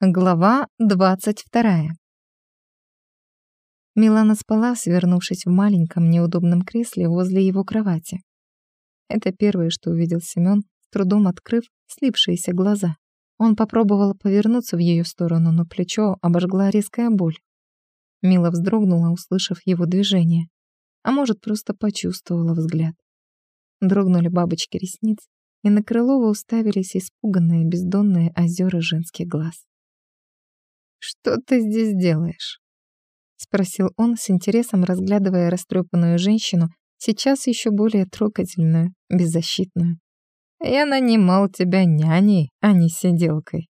Глава двадцать вторая. Милана спала, свернувшись в маленьком неудобном кресле возле его кровати. Это первое, что увидел Семён, с трудом открыв слипшиеся глаза. Он попробовал повернуться в ее сторону, но плечо обожгла резкая боль. Мила вздрогнула, услышав его движение. А может, просто почувствовала взгляд. Дрогнули бабочки ресниц, и на Крылова уставились испуганные бездонные озера женских глаз. «Что ты здесь делаешь?» — спросил он с интересом, разглядывая растрепанную женщину, сейчас еще более трогательную, беззащитную. «Я нанимал тебя няней, а не сиделкой».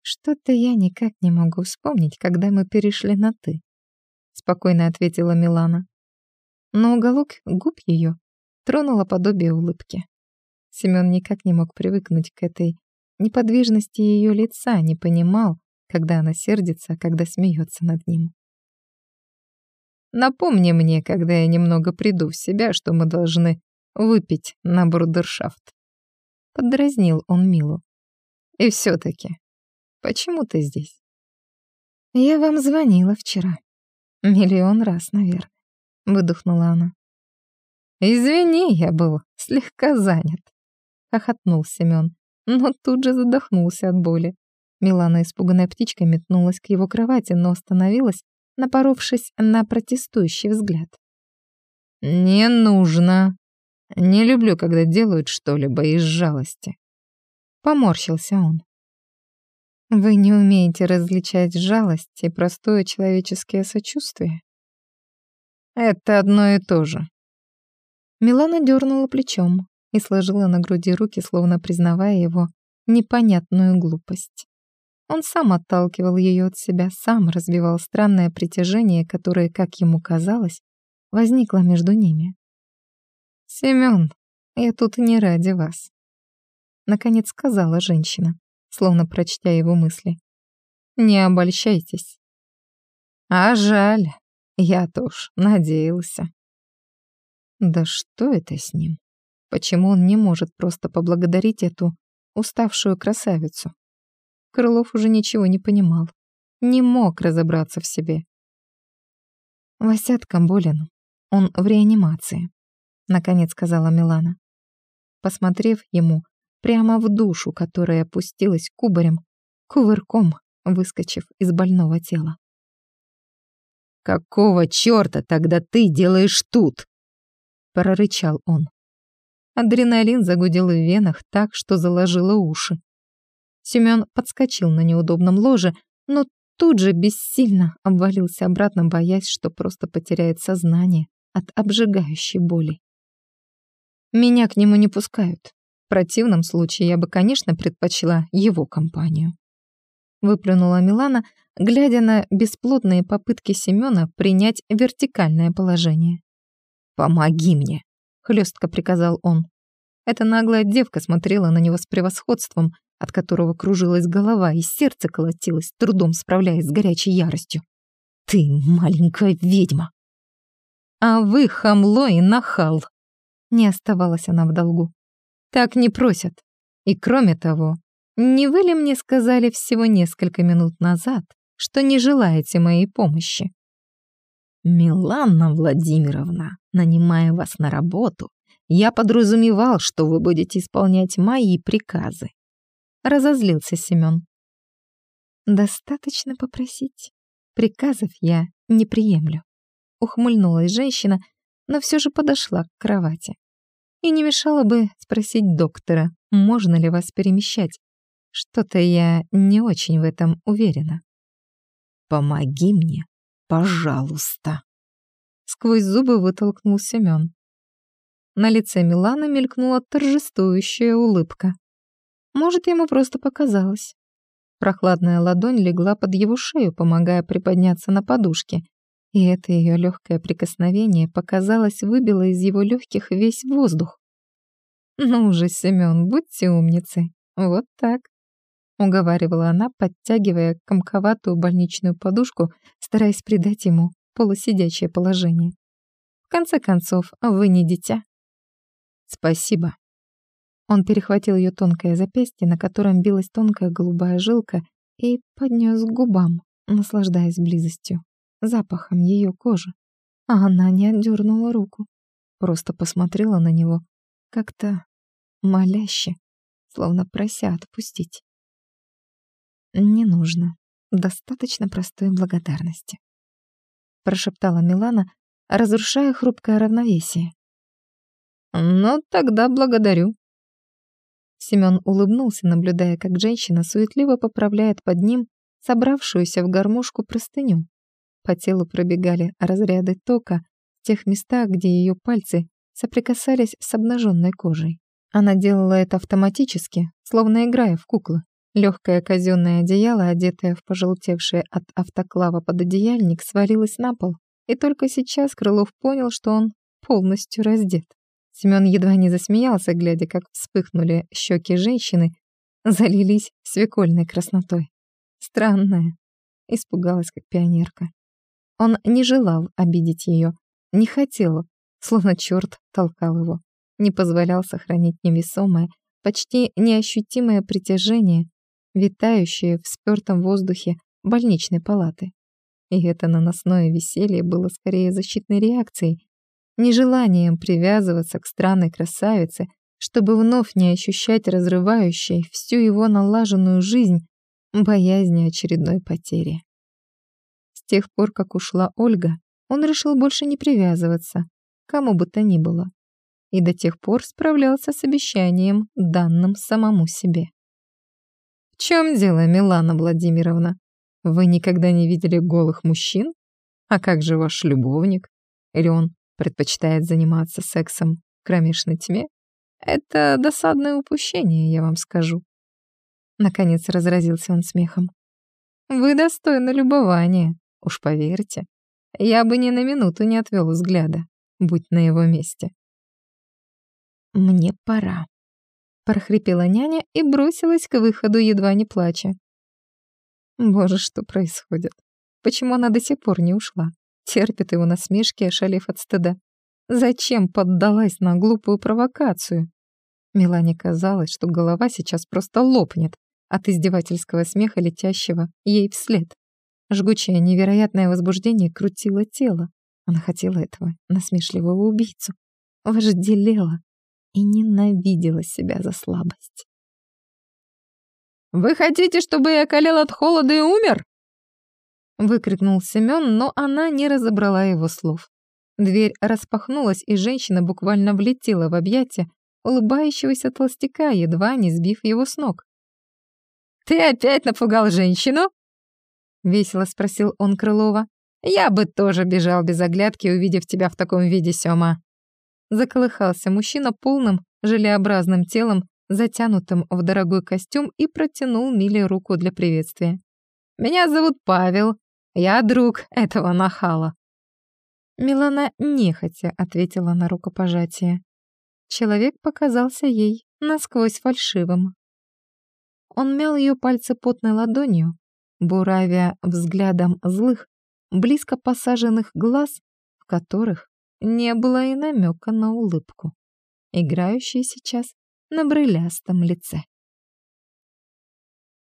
«Что-то я никак не могу вспомнить, когда мы перешли на «ты», — спокойно ответила Милана. Но уголок губ ее тронуло подобие улыбки. Семён никак не мог привыкнуть к этой неподвижности ее лица, не понимал, когда она сердится, а когда смеется над ним. «Напомни мне, когда я немного приду в себя, что мы должны выпить на брудершафт». Подразнил он Милу. «И все таки почему ты здесь?» «Я вам звонила вчера. Миллион раз, наверное», — выдохнула она. «Извини, я был слегка занят», — хохотнул Семён но тут же задохнулся от боли. Милана, испуганная птичкой, метнулась к его кровати, но остановилась, напоровшись на протестующий взгляд. «Не нужно. Не люблю, когда делают что-либо из жалости». Поморщился он. «Вы не умеете различать жалость и простое человеческое сочувствие?» «Это одно и то же». Милана дернула плечом, и сложила на груди руки, словно признавая его непонятную глупость. Он сам отталкивал ее от себя, сам развивал странное притяжение, которое, как ему казалось, возникло между ними. «Семён, я тут не ради вас», — наконец сказала женщина, словно прочтя его мысли. «Не обольщайтесь». «А жаль, я-то уж надеялся». «Да что это с ним?» Почему он не может просто поблагодарить эту уставшую красавицу? Крылов уже ничего не понимал. Не мог разобраться в себе. «Васятка болен. Он в реанимации», — наконец сказала Милана. Посмотрев ему прямо в душу, которая опустилась кубарем, кувырком, выскочив из больного тела. «Какого чёрта тогда ты делаешь тут?» — прорычал он. Адреналин загудел в венах так, что заложило уши. Семён подскочил на неудобном ложе, но тут же бессильно обвалился обратно, боясь, что просто потеряет сознание от обжигающей боли. Меня к нему не пускают. В противном случае я бы, конечно, предпочла его компанию. Выплюнула Милана, глядя на бесплодные попытки Семёна принять вертикальное положение. «Помоги мне!» хлестко приказал он. Эта наглая девка смотрела на него с превосходством, от которого кружилась голова и сердце колотилось, трудом справляясь с горячей яростью. «Ты маленькая ведьма!» «А вы хамло и нахал!» Не оставалась она в долгу. «Так не просят. И кроме того, не вы ли мне сказали всего несколько минут назад, что не желаете моей помощи?» «Миланна Владимировна, нанимая вас на работу, я подразумевал, что вы будете исполнять мои приказы». Разозлился Семён. «Достаточно попросить. Приказов я не приемлю». Ухмыльнулась женщина, но все же подошла к кровати. И не мешало бы спросить доктора, можно ли вас перемещать. Что-то я не очень в этом уверена. «Помоги мне, пожалуйста!» Сквозь зубы вытолкнул Семён. На лице Миланы мелькнула торжествующая улыбка. Может, ему просто показалось. Прохладная ладонь легла под его шею, помогая приподняться на подушке, и это ее легкое прикосновение, показалось, выбило из его легких весь воздух. «Ну уже, Семён, будьте умницы. Вот так уговаривала она, подтягивая комковатую больничную подушку, стараясь придать ему полусидячее положение. В конце концов, вы не дитя. Спасибо. Он перехватил ее тонкое запястье, на котором билась тонкая голубая жилка, и поднес к губам, наслаждаясь близостью, запахом ее кожи. А она не отдернула руку, просто посмотрела на него, как-то моляще, словно прося отпустить. «Не нужно. Достаточно простой благодарности», — прошептала Милана, разрушая хрупкое равновесие. «Ну, тогда благодарю». Семён улыбнулся, наблюдая, как женщина суетливо поправляет под ним собравшуюся в гармошку простыню. По телу пробегали разряды тока в тех местах, где ее пальцы соприкасались с обнаженной кожей. Она делала это автоматически, словно играя в куклы. Легкое казенное одеяло, одетое в пожелтевший от автоклава пододеяльник, свалилось на пол, и только сейчас Крылов понял, что он полностью раздет. Семён едва не засмеялся, глядя, как вспыхнули щеки женщины, залились свекольной краснотой. Странная. Испугалась, как пионерка. Он не желал обидеть ее, не хотел, словно черт толкал его, не позволял сохранить невесомое, почти неощутимое притяжение, витающее в спёртом воздухе больничной палаты. И это наносное веселье было скорее защитной реакцией, нежеланием привязываться к странной красавице, чтобы вновь не ощущать разрывающей всю его налаженную жизнь боязни очередной потери. С тех пор, как ушла Ольга, он решил больше не привязываться, кому бы то ни было, и до тех пор справлялся с обещанием, данным самому себе. «В чем дело, Милана Владимировна? Вы никогда не видели голых мужчин? А как же ваш любовник? Или он предпочитает заниматься сексом в кромешной тьме? Это досадное упущение, я вам скажу». Наконец разразился он смехом. «Вы достойны любования, уж поверьте. Я бы ни на минуту не отвел взгляда, будь на его месте». «Мне пора», — прохрипела няня и бросилась к выходу, едва не плача. Боже, что происходит? Почему она до сих пор не ушла? Терпит его насмешки, ошалев от стыда. Зачем поддалась на глупую провокацию? Милане казалось, что голова сейчас просто лопнет от издевательского смеха, летящего ей вслед. Жгучее невероятное возбуждение крутило тело. Она хотела этого насмешливого убийцу. Вожделела и ненавидела себя за слабость. «Вы хотите, чтобы я околел от холода и умер?» Выкрикнул Семён, но она не разобрала его слов. Дверь распахнулась, и женщина буквально влетела в объятия улыбающегося толстяка, едва не сбив его с ног. «Ты опять напугал женщину?» — весело спросил он Крылова. «Я бы тоже бежал без оглядки, увидев тебя в таком виде, Сёма». Заколыхался мужчина полным, желеобразным телом, затянутым в дорогой костюм, и протянул Миле руку для приветствия. «Меня зовут Павел. Я друг этого нахала». Милана нехотя ответила на рукопожатие. Человек показался ей насквозь фальшивым. Он мял ее пальцы потной ладонью, буравя взглядом злых, близко посаженных глаз, в которых не было и намека на улыбку, играющий сейчас на брылястом лице.